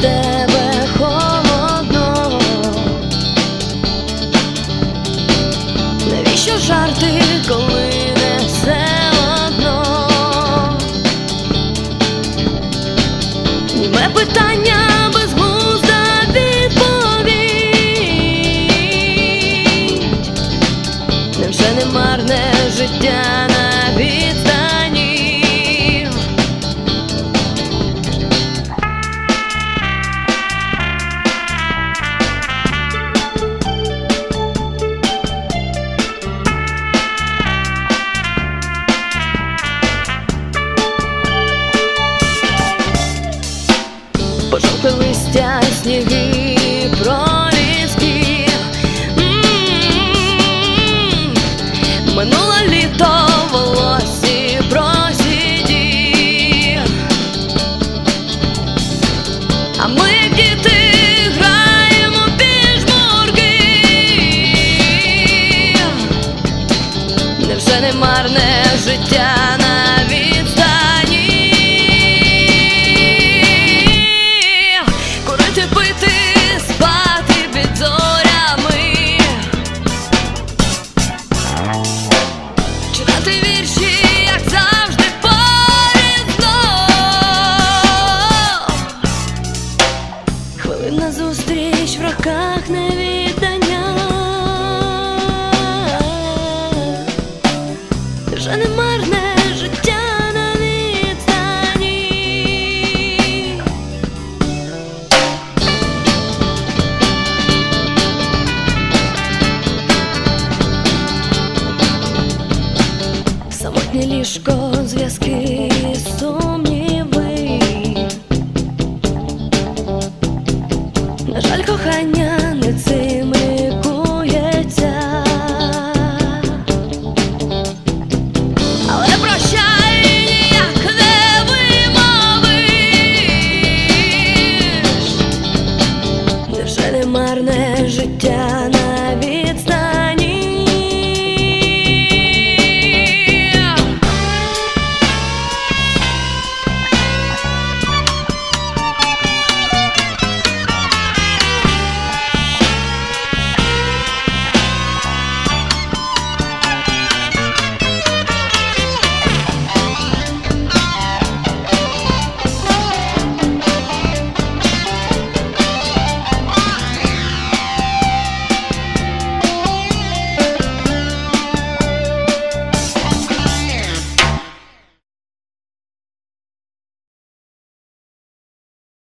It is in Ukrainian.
тебе холодно, навіщо жарти, коли не все одно? Питання пожухли листя сніги пролізки. Минуло літо волосі просіді, а ми. We. Ліжко, зв'язки, сумніви. На жаль, кохання не цим лікується. Але прощай ніяк не вимовиш. Невже не марне